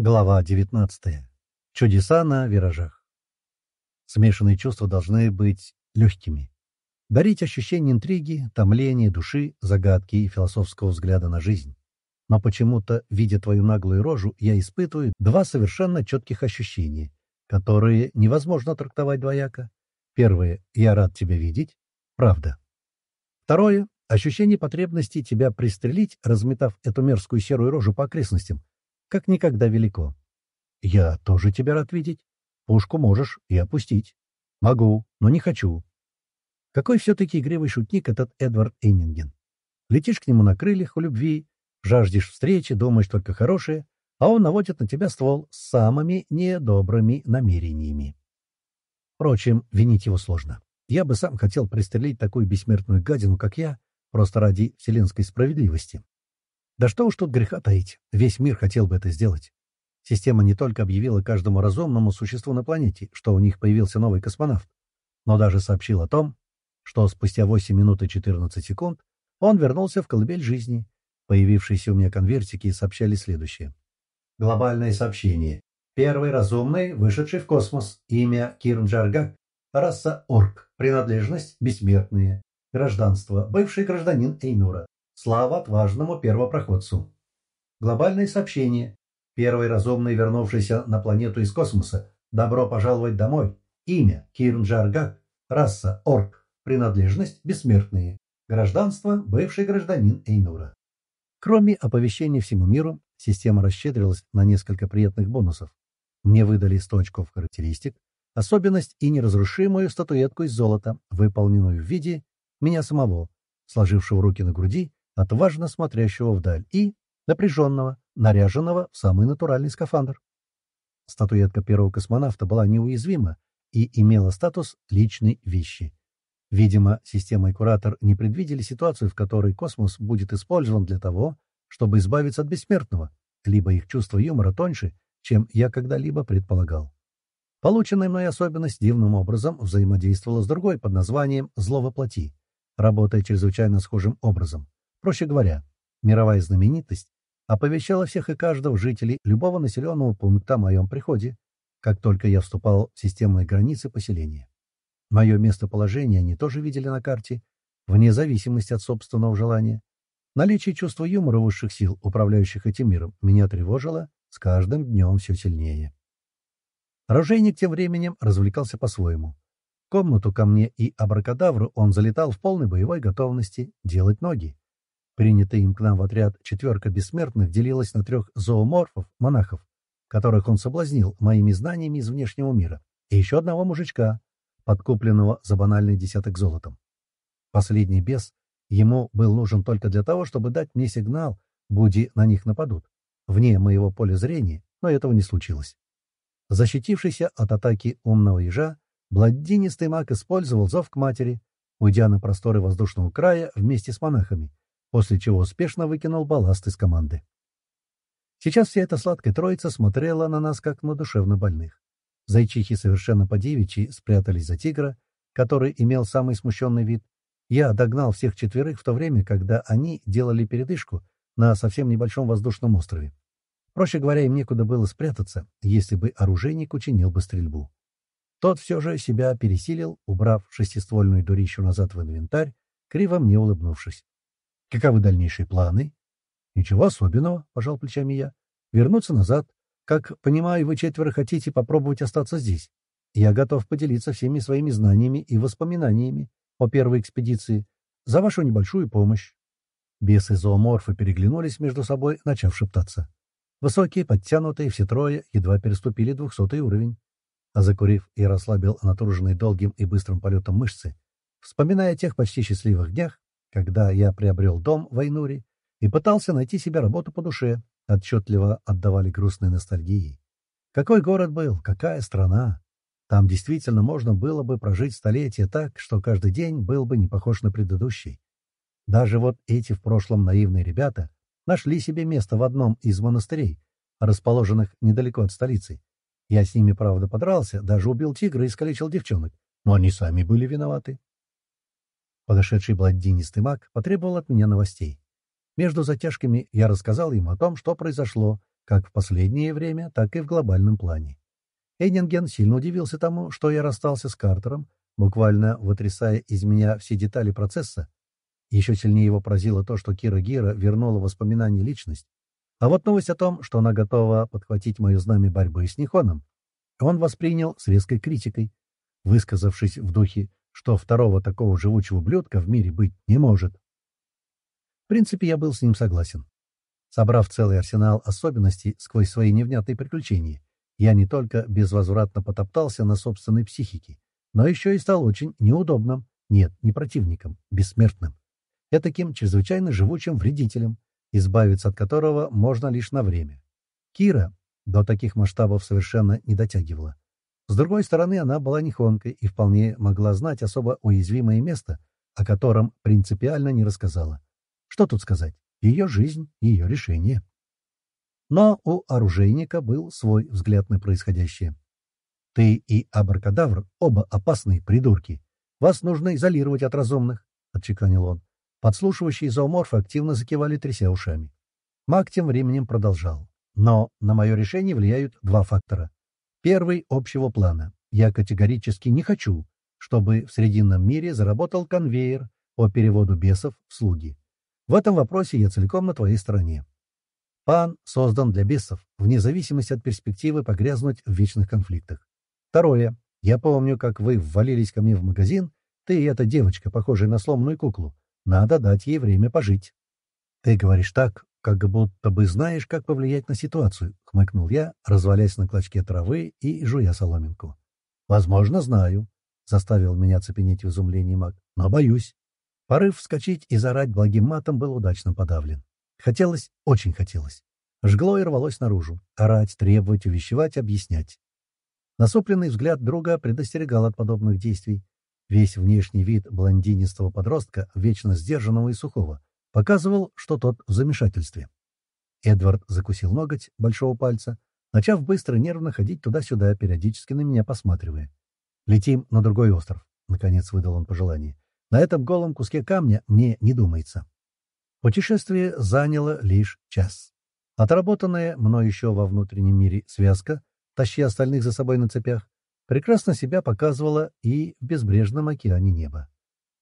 Глава 19. Чудеса на виражах. Смешанные чувства должны быть легкими. Дарить ощущение интриги, томления души, загадки и философского взгляда на жизнь. Но почему-то, видя твою наглую рожу, я испытываю два совершенно четких ощущения, которые невозможно трактовать двояко. Первое — я рад тебя видеть. Правда. Второе — ощущение потребности тебя пристрелить, разметав эту мерзкую серую рожу по окрестностям, как никогда велико. Я тоже тебя рад видеть. Пушку можешь и опустить. Могу, но не хочу. Какой все-таки игривый шутник этот Эдвард Эннинген. Летишь к нему на крыльях у любви, жаждешь встречи, думаешь только хорошее, а он наводит на тебя ствол с самыми недобрыми намерениями. Впрочем, винить его сложно. Я бы сам хотел пристрелить такую бессмертную гадину, как я, просто ради вселенской справедливости. Да что уж тут греха таить, весь мир хотел бы это сделать. Система не только объявила каждому разумному существу на планете, что у них появился новый космонавт, но даже сообщил о том, что спустя 8 минут и 14 секунд он вернулся в колыбель жизни. Появившиеся у меня конвертики сообщали следующее. Глобальное сообщение. Первый разумный, вышедший в космос. Имя Кирн Джаргак. Раса Орк. Принадлежность бессмертные. Гражданство. Бывший гражданин Эйнура. Слава отважному первопроходцу. Глобальное сообщение. Первый разумный, вернувшийся на планету из космоса. Добро пожаловать домой. Имя Кирн Джаргак. Раса Орк. Принадлежность бессмертные. Гражданство бывший гражданин Эйнура. Кроме оповещения всему миру, система расщедрилась на несколько приятных бонусов. Мне выдали 100 очков характеристик, особенность и неразрушимую статуэтку из золота, выполненную в виде меня самого, сложившего руки на груди отважно смотрящего вдаль, и напряженного, наряженного в самый натуральный скафандр. Статуэтка первого космонавта была неуязвима и имела статус личной вещи. Видимо, система и куратор не предвидели ситуацию, в которой космос будет использован для того, чтобы избавиться от бессмертного, либо их чувство юмора тоньше, чем я когда-либо предполагал. Полученная мной особенность дивным образом взаимодействовала с другой под названием «зло воплоти», работая чрезвычайно схожим образом. Проще говоря, мировая знаменитость оповещала всех и каждого жителей любого населенного пункта о моем приходе, как только я вступал в системные границы поселения. Мое местоположение они тоже видели на карте, вне зависимости от собственного желания. Наличие чувства юмора высших сил, управляющих этим миром, меня тревожило с каждым днем все сильнее. Оружейник тем временем развлекался по-своему. В комнату ко мне и абракадавру он залетал в полной боевой готовности делать ноги. Принятая им к нам в отряд четверка бессмертных делилась на трех зооморфов, монахов, которых он соблазнил моими знаниями из внешнего мира, и еще одного мужичка, подкупленного за банальный десяток золотом. Последний бес ему был нужен только для того, чтобы дать мне сигнал, буди на них нападут. Вне моего поля зрения, но этого не случилось. Защитившийся от атаки умного ежа, бладдинистый маг использовал зов к матери, уйдя на просторы воздушного края вместе с монахами, после чего успешно выкинул балласт из команды. Сейчас вся эта сладкая троица смотрела на нас, как на душевно больных. Зайчихи совершенно по-девичьи спрятались за тигра, который имел самый смущенный вид. Я догнал всех четверых в то время, когда они делали передышку на совсем небольшом воздушном острове. Проще говоря, им некуда было спрятаться, если бы оружейник учинил бы стрельбу. Тот все же себя пересилил, убрав шестиствольную дурищу назад в инвентарь, криво мне улыбнувшись. Каковы дальнейшие планы? Ничего особенного, пожал плечами я. Вернуться назад. Как понимаю, вы четверо хотите попробовать остаться здесь. Я готов поделиться всеми своими знаниями и воспоминаниями о первой экспедиции за вашу небольшую помощь. Бесы-зооморфы переглянулись между собой, начав шептаться. Высокие, подтянутые, все трое едва переступили двухсотый уровень. А закурив, я расслабил натруженные долгим и быстрым полетом мышцы, вспоминая о тех почти счастливых днях, когда я приобрел дом в Айнуре и пытался найти себе работу по душе, отчетливо отдавали грустной ностальгией. Какой город был, какая страна! Там действительно можно было бы прожить столетия так, что каждый день был бы не похож на предыдущий. Даже вот эти в прошлом наивные ребята нашли себе место в одном из монастырей, расположенных недалеко от столицы. Я с ними, правда, подрался, даже убил тигра и искалечил девчонок, но они сами были виноваты. Подошедший бладдинистый маг потребовал от меня новостей. Между затяжками я рассказал ему о том, что произошло, как в последнее время, так и в глобальном плане. Эйнинген сильно удивился тому, что я расстался с Картером, буквально вытрясая из меня все детали процесса. Еще сильнее его поразило то, что Кира Гира вернула воспоминания личность. А вот новость о том, что она готова подхватить мое знамя борьбы с Никоном, он воспринял с резкой критикой, высказавшись в духе, что второго такого живучего блюдка в мире быть не может. В принципе, я был с ним согласен. Собрав целый арсенал особенностей сквозь свои невнятные приключения, я не только безвозвратно потоптался на собственной психике, но еще и стал очень неудобным, нет, не противником, бессмертным. Этаким чрезвычайно живучим вредителем, избавиться от которого можно лишь на время. Кира до таких масштабов совершенно не дотягивала. С другой стороны, она была нихонкой и вполне могла знать особо уязвимое место, о котором принципиально не рассказала. Что тут сказать? Ее жизнь, ее решение. Но у оружейника был свой взгляд на происходящее. «Ты и Абракадавр — оба опасные придурки. Вас нужно изолировать от разумных», — отчеканил он. Подслушивающие зооморфы активно закивали, тряся ушами. Маг тем временем продолжал. «Но на мое решение влияют два фактора. Первый — общего плана. Я категорически не хочу, чтобы в Срединном мире заработал конвейер по переводу бесов в слуги. В этом вопросе я целиком на твоей стороне. Пан создан для бесов, вне зависимости от перспективы погрязнуть в вечных конфликтах. Второе. Я помню, как вы ввалились ко мне в магазин, ты и эта девочка, похожая на сломанную куклу. Надо дать ей время пожить. Ты говоришь так, как будто бы знаешь, как повлиять на ситуацию, — хмыкнул я, развалясь на клочке травы и жуя соломинку. Возможно, знаю, — заставил меня цепенеть в изумлении маг, — но боюсь. Порыв вскочить и зарать благим матом был удачно подавлен. Хотелось, очень хотелось. Жгло и рвалось наружу. Орать, требовать, увещевать, объяснять. Насупленный взгляд друга предостерегал от подобных действий. Весь внешний вид блондинистого подростка, вечно сдержанного и сухого, показывал, что тот в замешательстве. Эдвард закусил ноготь большого пальца, начав быстро нервно ходить туда-сюда, периодически на меня посматривая. «Летим на другой остров», — наконец выдал он пожелание. На этом голом куске камня мне не думается. Путешествие заняло лишь час. Отработанная мной еще во внутреннем мире связка, тащи остальных за собой на цепях, прекрасно себя показывала и в безбрежном океане неба.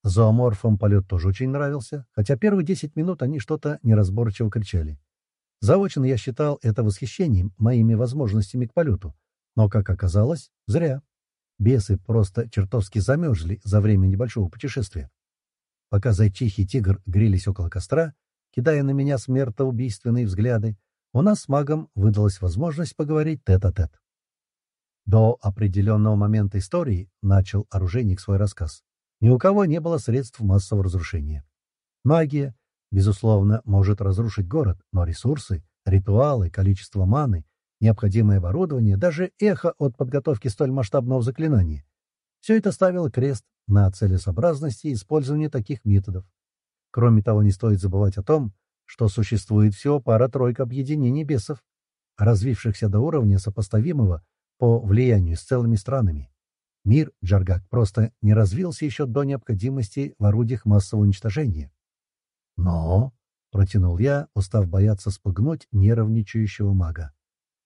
Зооморфам полет тоже очень нравился, хотя первые десять минут они что-то неразборчиво кричали. Заочно я считал это восхищением моими возможностями к полету, но, как оказалось, зря. Бесы просто чертовски замерзли за время небольшого путешествия. Пока зайчихи и тигр грелись около костра, кидая на меня смертоубийственные взгляды, у нас с магом выдалась возможность поговорить тет-а-тет. -тет. До определенного момента истории, начал оружейник свой рассказ, ни у кого не было средств массового разрушения. Магия, безусловно, может разрушить город, но ресурсы, ритуалы, количество маны необходимое оборудование, даже эхо от подготовки столь масштабного заклинания. Все это ставило крест на целесообразности использования таких методов. Кроме того, не стоит забывать о том, что существует всего пара-тройка объединений бесов, развившихся до уровня сопоставимого по влиянию с целыми странами. Мир Джаргак просто не развился еще до необходимости в орудиях массового уничтожения. «Но...» — протянул я, устав бояться спугнуть нервничающего мага.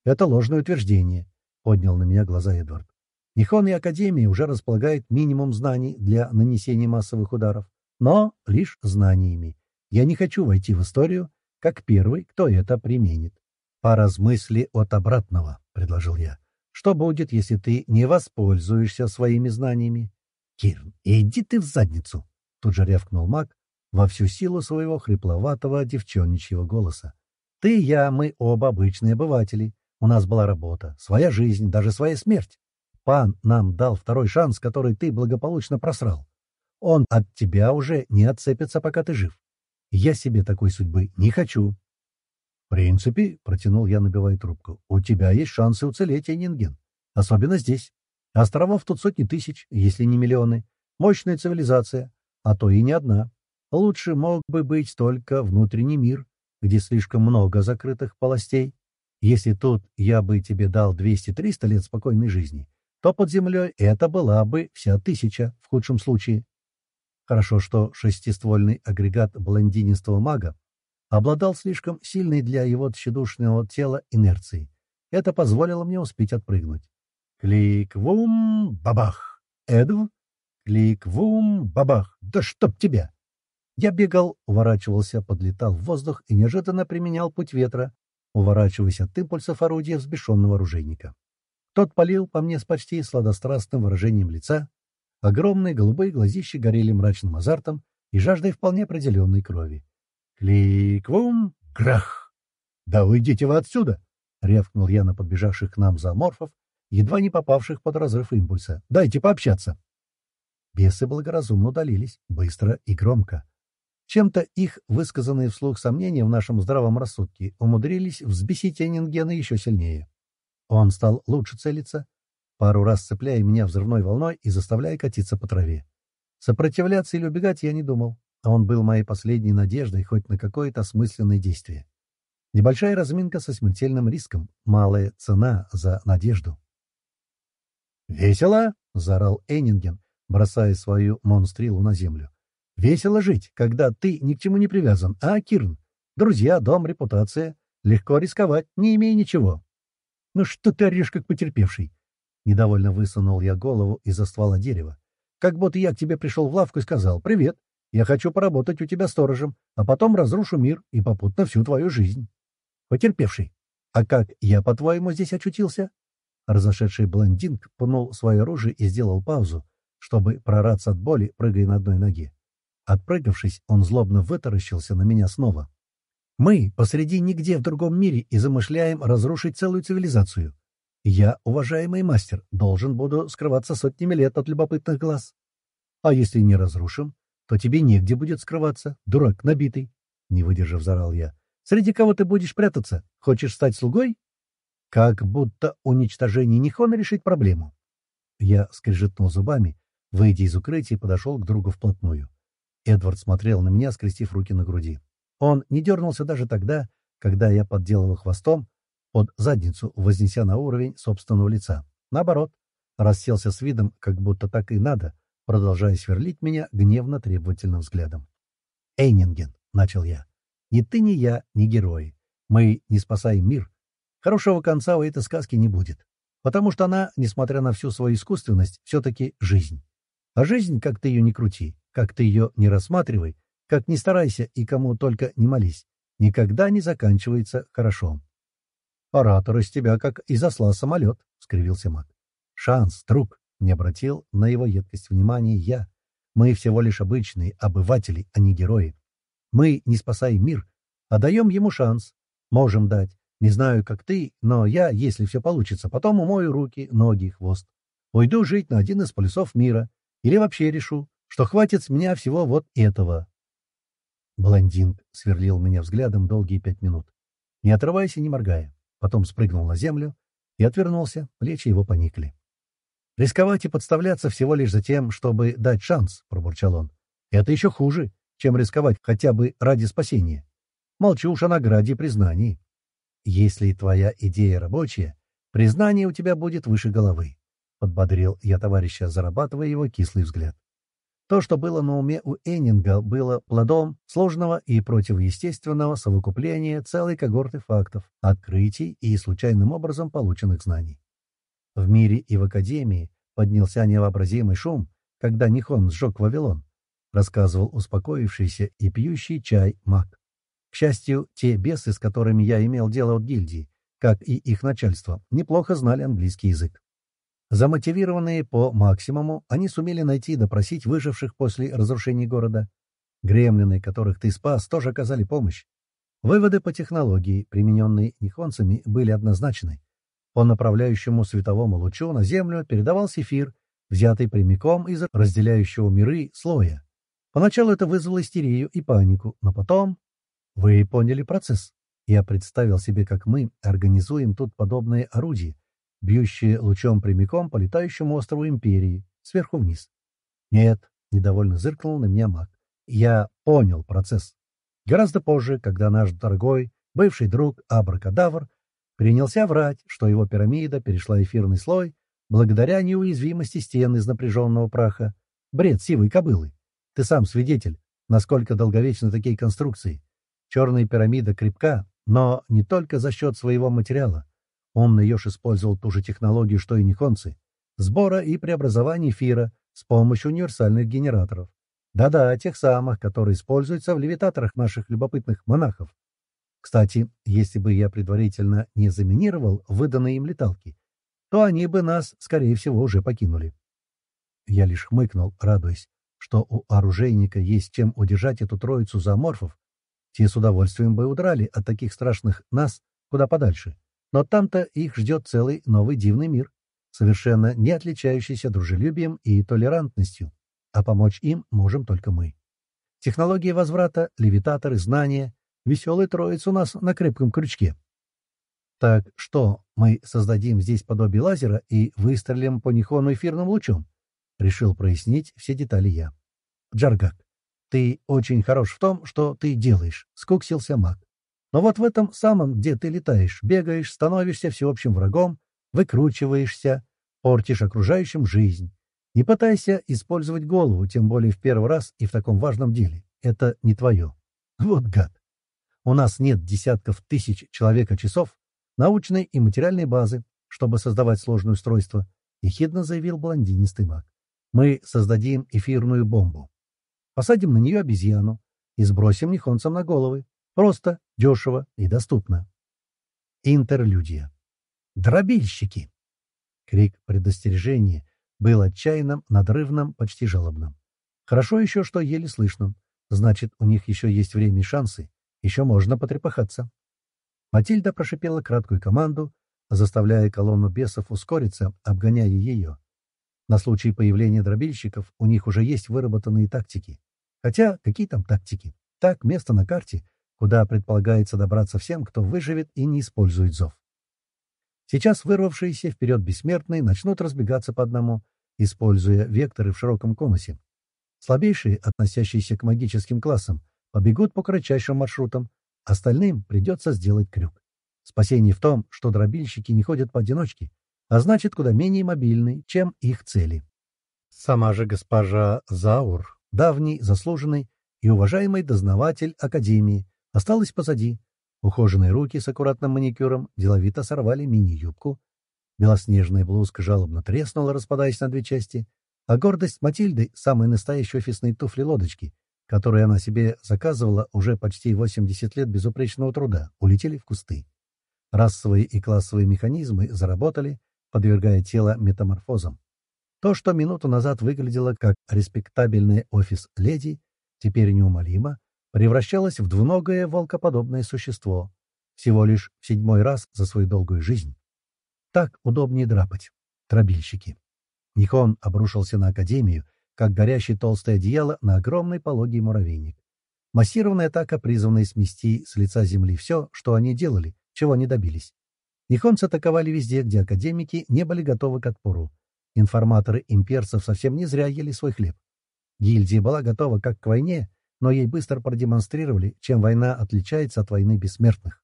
«Это ложное утверждение», — поднял на меня глаза Эдвард. «Нихон и Академия уже располагают минимум знаний для нанесения массовых ударов, но лишь знаниями. Я не хочу войти в историю, как первый, кто это применит. «Поразмысли от обратного», — предложил я. «Что будет, если ты не воспользуешься своими знаниями?» «Кирн, иди ты в задницу!» — тут же рявкнул маг во всю силу своего хрипловатого девчонничьего голоса. «Ты и я, мы оба обычные обыватели. У нас была работа, своя жизнь, даже своя смерть. Пан нам дал второй шанс, который ты благополучно просрал. Он от тебя уже не отцепится, пока ты жив. Я себе такой судьбы не хочу. — принципе, — протянул я, набивая трубку, — у тебя есть шансы уцелеть, Эйнинген. Особенно здесь. Островов тут сотни тысяч, если не миллионы. Мощная цивилизация, а то и не одна. Лучше мог бы быть только внутренний мир, где слишком много закрытых полостей. Если тут я бы тебе дал 200-300 лет спокойной жизни, то под землей это была бы вся тысяча, в худшем случае. Хорошо, что шестиствольный агрегат блондинистого мага обладал слишком сильной для его тщедушного тела инерцией. Это позволило мне успеть отпрыгнуть. Клик-вум, бабах! Эдв! Клик-вум, бабах! Да чтоб тебя! Я бегал, уворачивался, подлетал в воздух и неожиданно применял путь ветра, уворачиваясь от импульсов орудия взбешенного оружейника. Тот палил по мне с почти сладострастным выражением лица. Огромные голубые глазища горели мрачным азартом и жаждой вполне определенной крови. Клик-вум! Крах! «Да уйдите вы отсюда!» — рявкнул я на подбежавших к нам зооморфов, едва не попавших под разрыв импульса. «Дайте пообщаться!» Бесы благоразумно удалились, быстро и громко. Чем-то их высказанные вслух сомнения в нашем здравом рассудке умудрились взбесить Энингена еще сильнее. Он стал лучше целиться, пару раз цепляя меня взрывной волной и заставляя катиться по траве. Сопротивляться или убегать я не думал. Он был моей последней надеждой хоть на какое-то осмысленное действие. Небольшая разминка со смертельным риском, малая цена за надежду. «Весело!» — заорал Эннинген, бросая свою монстрилу на землю. Весело жить, когда ты ни к чему не привязан, а, Кирн? Друзья, дом, репутация. Легко рисковать, не имея ничего. Ну что ты орешь, как потерпевший? Недовольно высунул я голову из-за ствола дерева. Как будто я к тебе пришел в лавку и сказал «Привет, я хочу поработать у тебя сторожем, а потом разрушу мир и попутно всю твою жизнь». Потерпевший. А как я, по-твоему, здесь очутился? Разошедший блондинг пнул свое оружие и сделал паузу, чтобы прораться от боли, прыгая на одной ноге. Отпрыгавшись, он злобно вытаращился на меня снова. «Мы посреди нигде в другом мире и замышляем разрушить целую цивилизацию. Я, уважаемый мастер, должен буду скрываться сотнями лет от любопытных глаз. А если не разрушим, то тебе негде будет скрываться, дурак набитый!» Не выдержав, зарал я. «Среди кого ты будешь прятаться? Хочешь стать слугой?» Как будто уничтожение Нихона решить проблему. Я скрежетнул зубами, выйдя из укрытия, подошел к другу вплотную. Эдвард смотрел на меня, скрестив руки на груди. Он не дернулся даже тогда, когда я подделывал хвостом под задницу, вознеся на уровень собственного лица. Наоборот, расселся с видом, как будто так и надо, продолжая сверлить меня гневно-требовательным взглядом. «Эйнинген», — начал я, — «ни ты, ни я, ни герои. Мы не спасаем мир. Хорошего конца у этой сказки не будет, потому что она, несмотря на всю свою искусственность, все-таки жизнь. А жизнь, как ты ее не крути, как ты ее не рассматривай, как не старайся и кому только не молись, никогда не заканчивается хорошо. «Оратор из тебя как из осла самолет», — скривился маг. «Шанс, друг», — не обратил на его едкость внимания я. «Мы всего лишь обычные обыватели, а не герои. Мы не спасаем мир, а даем ему шанс. Можем дать. Не знаю, как ты, но я, если все получится, потом умою руки, ноги, хвост. Уйду жить на один из полюсов мира. Или вообще решу, что хватит с меня всего вот этого. Блондин сверлил меня взглядом долгие пять минут, не отрываясь и не моргая. Потом спрыгнул на землю и отвернулся, плечи его поникли. «Рисковать и подставляться всего лишь за тем, чтобы дать шанс», — пробурчал он. «Это еще хуже, чем рисковать хотя бы ради спасения. Молчу уж о награде и признании. Если твоя идея рабочая, признание у тебя будет выше головы», — подбодрил я товарища, зарабатывая его кислый взгляд. То, что было на уме у Эннинга, было плодом сложного и противоестественного совокупления целой когорты фактов, открытий и случайным образом полученных знаний. В мире и в Академии поднялся невообразимый шум, когда Нихон сжег Вавилон, рассказывал успокоившийся и пьющий чай маг. К счастью, те бесы, с которыми я имел дело от гильдии, как и их начальство, неплохо знали английский язык. Замотивированные по максимуму, они сумели найти и допросить выживших после разрушения города. Гремлины, которых ты спас, тоже оказали помощь. Выводы по технологии, примененные нихонцами, были однозначны. По направляющему световому лучу на Землю передавался эфир, взятый прямиком из разделяющего миры слоя. Поначалу это вызвало истерию и панику, но потом... Вы поняли процесс. Я представил себе, как мы организуем тут подобные орудия, бьющие лучом прямиком по летающему острову Империи, сверху вниз. «Нет», — недовольно зыркнул на меня маг. «Я понял процесс. Гораздо позже, когда наш дорогой, бывший друг Абракадавр принялся врать, что его пирамида перешла эфирный слой благодаря неуязвимости стен из напряженного праха. Бред сивой кобылы. Ты сам свидетель, насколько долговечны такие конструкции. Черная пирамида крепка, но не только за счет своего материала. Он Йош использовал ту же технологию, что и Никонцы — сбора и преобразования эфира с помощью универсальных генераторов. Да-да, тех самых, которые используются в левитаторах наших любопытных монахов. Кстати, если бы я предварительно не заминировал выданные им леталки, то они бы нас, скорее всего, уже покинули. Я лишь хмыкнул, радуясь, что у оружейника есть чем удержать эту троицу зооморфов. Те с удовольствием бы удрали от таких страшных нас куда подальше. Но там-то их ждет целый новый дивный мир, совершенно не отличающийся дружелюбием и толерантностью, а помочь им можем только мы. Технологии возврата, левитаторы, знания, веселый троиц у нас на крепком крючке. Так что, мы создадим здесь подобие лазера и выстрелим по Нихону эфирным лучом? Решил прояснить все детали я. Джаргак, ты очень хорош в том, что ты делаешь, скуксился маг. Но вот в этом самом, где ты летаешь, бегаешь, становишься всеобщим врагом, выкручиваешься, портишь окружающим жизнь. Не пытайся использовать голову, тем более в первый раз и в таком важном деле. Это не твое. Вот гад. У нас нет десятков тысяч человека-часов, научной и материальной базы, чтобы создавать сложное устройство, — ехидно заявил блондинистый маг. Мы создадим эфирную бомбу. Посадим на нее обезьяну и сбросим нихонцам на головы. Просто, дешево и доступно. Интерлюдия. Дробильщики! Крик предостережения был отчаянным, надрывным, почти жалобным. Хорошо еще, что еле слышным. Значит, у них еще есть время и шансы. Еще можно потрепахаться. Матильда прошипела краткую команду, заставляя колонну бесов ускориться, обгоняя ее. На случай появления дробильщиков у них уже есть выработанные тактики. Хотя, какие там тактики? Так, место на карте, куда предполагается добраться всем, кто выживет и не использует зов. Сейчас вырвавшиеся вперед бессмертные начнут разбегаться по одному, используя векторы в широком конусе. Слабейшие, относящиеся к магическим классам, побегут по кратчайшим маршрутам, остальным придется сделать крюк. Спасение в том, что дробильщики не ходят поодиночке, а значит, куда менее мобильны, чем их цели. Сама же госпожа Заур, давний, заслуженный и уважаемый дознаватель Академии, осталась позади, Ухоженные руки с аккуратным маникюром деловито сорвали мини-юбку. Белоснежная блузка жалобно треснула, распадаясь на две части, а гордость Матильды — самые настоящие офисные туфли-лодочки, которые она себе заказывала уже почти 80 лет безупречного труда, улетели в кусты. Расовые и классовые механизмы заработали, подвергая тело метаморфозам. То, что минуту назад выглядело как респектабельный офис-леди, теперь неумолимо превращалась в двуногое волкоподобное существо, всего лишь в седьмой раз за свою долгую жизнь. Так удобнее драпать. Тробильщики. Никон обрушился на Академию, как горящее толстое одеяло на огромный пологий муравейник. Массированная атака, призванная смести с лица земли все, что они делали, чего они добились. Нихонцы атаковали везде, где академики не были готовы к отпору. Информаторы имперцев совсем не зря ели свой хлеб. Гильдия была готова как к войне, но ей быстро продемонстрировали, чем война отличается от войны бессмертных.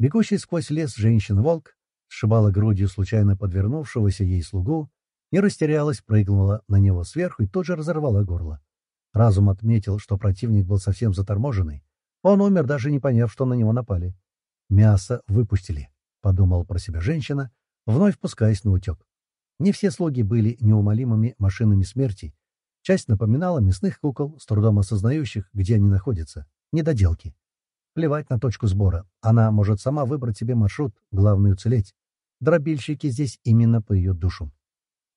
Бегущий сквозь лес женщина-волк сшибала грудью случайно подвернувшегося ей слугу, не растерялась, прыгнула на него сверху и тут же разорвала горло. Разум отметил, что противник был совсем заторможенный. Он умер, даже не поняв, что на него напали. «Мясо выпустили», — подумала про себя женщина, вновь пускаясь на утек. Не все слуги были неумолимыми машинами смерти, Часть напоминала мясных кукол, с трудом осознающих, где они находятся. Недоделки. Плевать на точку сбора. Она может сама выбрать себе маршрут, главное — уцелеть. Дробильщики здесь именно по ее душу.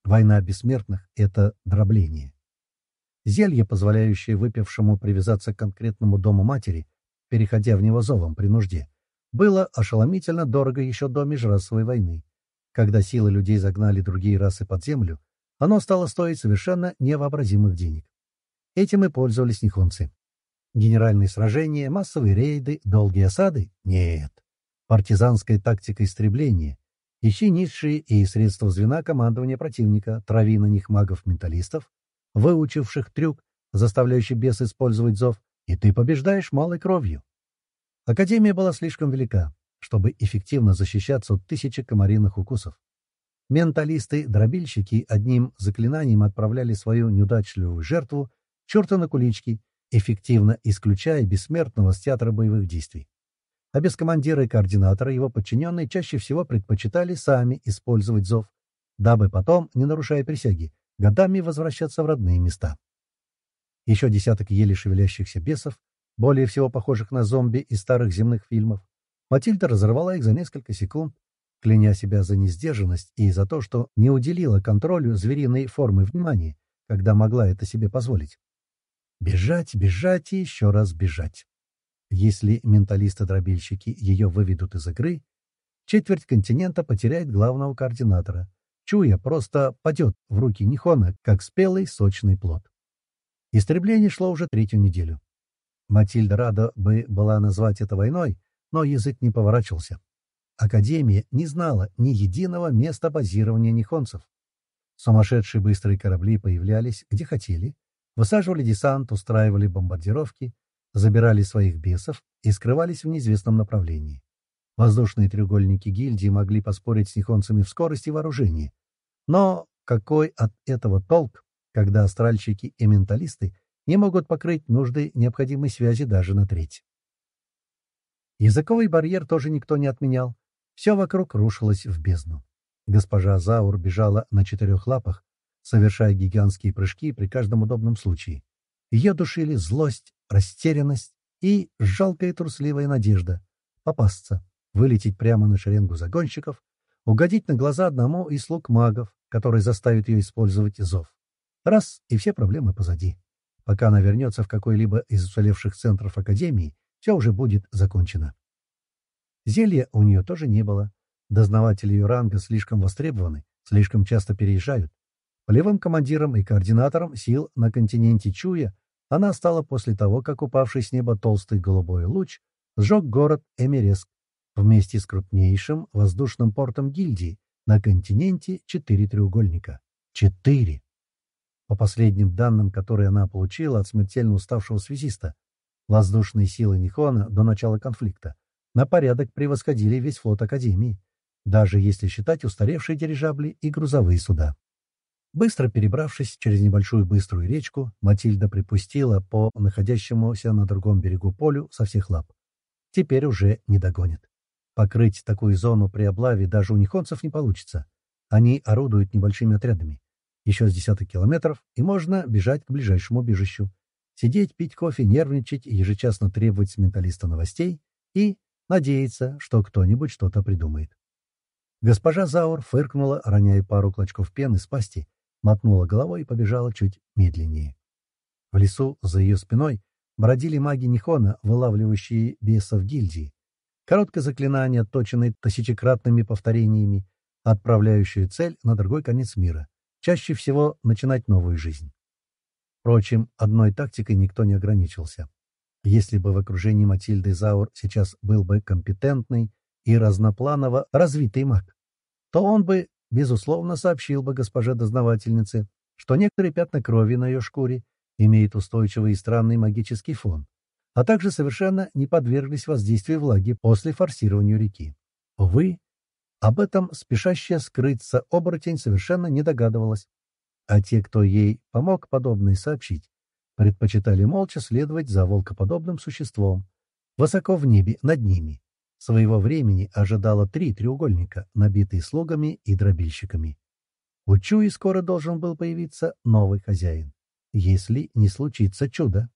Война бессмертных — это дробление. Зелье, позволяющее выпившему привязаться к конкретному дому матери, переходя в него зовом при нужде, было ошеломительно дорого еще до межрасовой войны. Когда силы людей загнали другие расы под землю, оно стало стоить совершенно невообразимых денег. Этим и пользовались нихонцы. Генеральные сражения, массовые рейды, долгие осады — нет. Партизанская тактика истребления. Ищи низшие и средства звена командования противника, трави на них магов-менталистов, выучивших трюк, заставляющий бес использовать зов, и ты побеждаешь малой кровью. Академия была слишком велика, чтобы эффективно защищаться от тысячи комариных укусов. Менталисты-дробильщики одним заклинанием отправляли свою неудачливую жертву черта на кулички эффективно исключая бессмертного с театра боевых действий. А без командира и координатора его подчиненные чаще всего предпочитали сами использовать зов, дабы потом, не нарушая присяги, годами возвращаться в родные места. Еще десяток еле шевелящихся бесов, более всего похожих на зомби из старых земных фильмов, Матильда разорвала их за несколько секунд, кляня себя за несдержанность и за то, что не уделила контролю звериной формы внимания, когда могла это себе позволить. Бежать, бежать и еще раз бежать. Если менталисты-дробильщики ее выведут из игры, четверть континента потеряет главного координатора. Чуя просто падет в руки Нихона, как спелый сочный плод. Истребление шло уже третью неделю. Матильда рада бы была назвать это войной, но язык не поворачивался. Академия не знала ни единого места базирования нихонцев. Сумасшедшие быстрые корабли появлялись, где хотели, высаживали десант, устраивали бомбардировки, забирали своих бесов и скрывались в неизвестном направлении. Воздушные треугольники гильдии могли поспорить с нихонцами в скорости вооружения. Но какой от этого толк, когда астральщики и менталисты не могут покрыть нужды необходимой связи даже на треть? Языковый барьер тоже никто не отменял. Все вокруг рушилось в бездну. Госпожа Заур бежала на четырех лапах, совершая гигантские прыжки при каждом удобном случае. Ее душили злость, растерянность и жалкая трусливая надежда попасться, вылететь прямо на шеренгу загонщиков, угодить на глаза одному из слуг магов, который заставит ее использовать зов. Раз — и все проблемы позади. Пока она вернется в какой-либо из уцелевших центров Академии, все уже будет закончено. Зелья у нее тоже не было. Дознаватели ее ранга слишком востребованы, слишком часто переезжают. Полевым командиром и координатором сил на континенте Чуя она стала после того, как упавший с неба толстый голубой луч сжег город Эмереск вместе с крупнейшим воздушным портом гильдии на континенте четыре треугольника. Четыре! По последним данным, которые она получила от смертельно уставшего связиста, воздушные силы Нихона до начала конфликта на порядок превосходили весь флот Академии, даже если считать устаревшие дирижабли и грузовые суда. Быстро перебравшись через небольшую быструю речку, Матильда припустила по находящемуся на другом берегу полю со всех лап. Теперь уже не догонит. Покрыть такую зону при облаве даже у нихонцев не получится. Они орудуют небольшими отрядами. Еще с десяток километров, и можно бежать к ближайшему убежищу. Сидеть, пить кофе, нервничать, ежечасно требовать с менталиста новостей и надеяться, что кто-нибудь что-то придумает. Госпожа Заур фыркнула, роняя пару клочков пены с пасти, мотнула головой и побежала чуть медленнее. В лесу за ее спиной бродили маги Нихона, вылавливающие бесов гильдии. Короткое заклинание, отточенное тысячекратными повторениями, отправляющее цель на другой конец мира. Чаще всего начинать новую жизнь. Впрочем, одной тактикой никто не ограничился. Если бы в окружении Матильды Заур сейчас был бы компетентный и разнопланово развитый маг, то он бы безусловно, сообщил бы госпоже дознавательнице, что некоторые пятна крови на ее шкуре имеют устойчивый и странный магический фон, а также совершенно не подверглись воздействию влаги после форсирования реки. Увы, об этом спешащая скрыться оборотень совершенно не догадывалась, а те, кто ей помог подобное сообщить, предпочитали молча следовать за волкоподобным существом, высоко в небе над ними, Своего времени ожидало три треугольника, набитые слугами и дробильщиками. У Чуи скоро должен был появиться новый хозяин, если не случится чудо.